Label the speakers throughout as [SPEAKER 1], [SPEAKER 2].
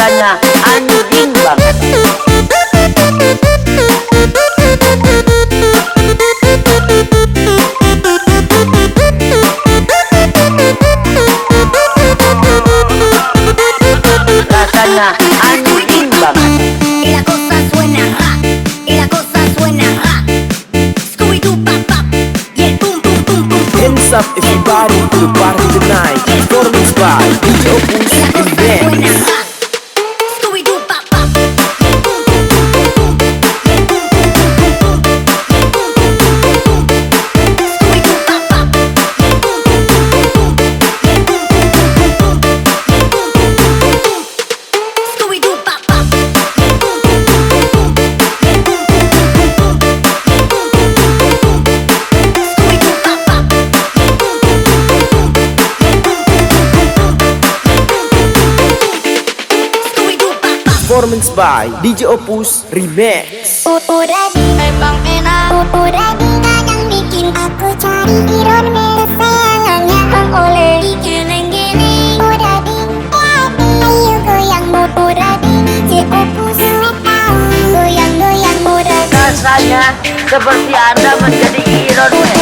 [SPEAKER 1] caña a tu. La a.
[SPEAKER 2] Y la cosa suena y la cosa suena. Scooby Doo y el pum pum
[SPEAKER 3] pum pum. Everybody to the party tonight. By DJ
[SPEAKER 2] and Ben.
[SPEAKER 3] Performance by DJ Opus Remix.
[SPEAKER 2] Uradi Emang enak. Uradi kadang bikin aku cari ironnya Kesayangannya Bang Oleh Digeleng-geleng Uradi Uradi Ayo goyang mau. Uradi DJ Opus Goyang-goyang Uradi
[SPEAKER 1] Rasanya kan seperti anda menjadi
[SPEAKER 3] ironnya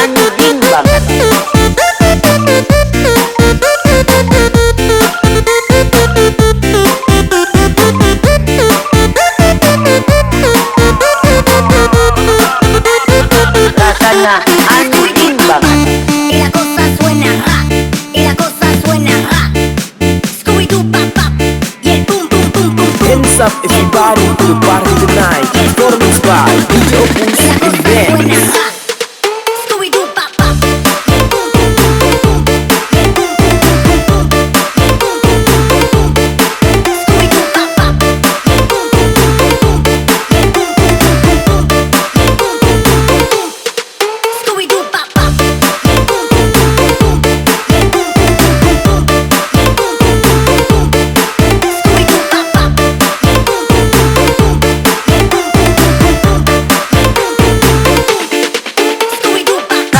[SPEAKER 3] Andy Dimba. The party tonight. Performance by DJ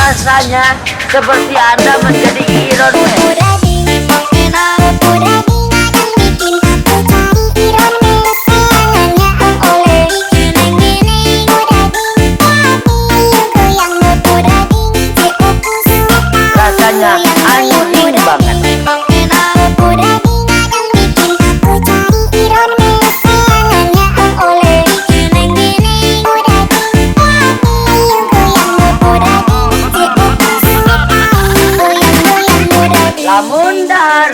[SPEAKER 1] rasanya seperti Anda menjadi Iron Man.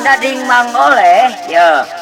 [SPEAKER 1] dading mangoleh ya.